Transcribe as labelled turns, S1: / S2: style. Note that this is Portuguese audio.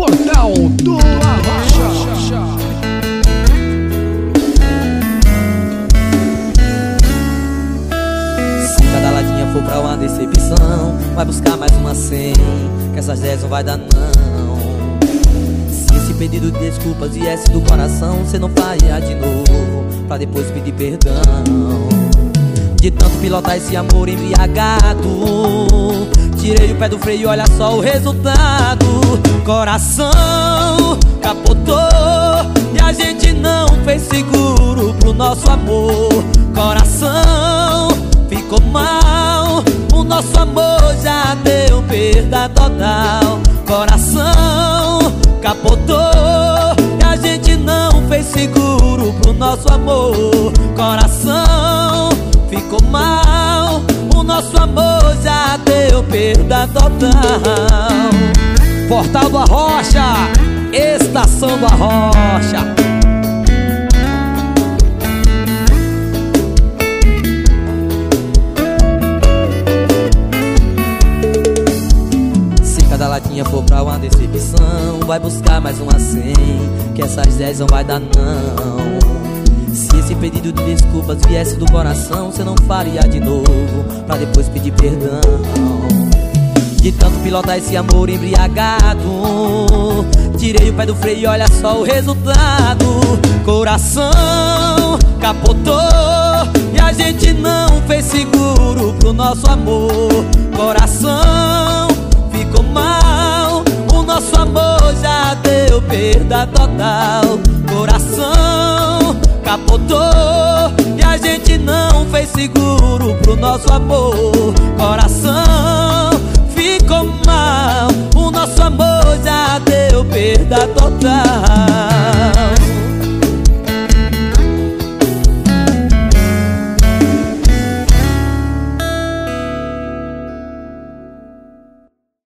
S1: Portal do Arrocha.
S2: Se cada ladinha for pra uma decepção Vai buscar mais uma cem Que essas dez não vai dar não. Se esse pedido de desculpas viesse do coração Cê não faria de novo Pra depois pedir perdão. De tanto pilotar esse amor embriagado Tirei o pé do freio, olha só o resultado Coração. Capotou E a gente não fez seguro pro nosso amor. Coração ficou mal O nosso amor já deu perda total. Coração capotou E a gente não fez seguro pro nosso amor. Coração ficou mal O nosso amor já deu perda total
S1: Portal do Arrocha. Estação do Arrocha.
S2: Se cada latinha for pra uma decepção Vai buscar mais uma cem Que essas dez não vai dar não Se esse pedido de desculpas viesse do coração Cê não faria de novo Pra depois pedir perdão De tanto pilotar esse amor embriagado Tirei o pé do freio e olha só o resultado. Coração capotou E a gente não fez seguro pro nosso amor. Coração ficou mal O nosso amor já deu perda total. Coração capotou E a gente não fez seguro pro nosso amor. Coração perda total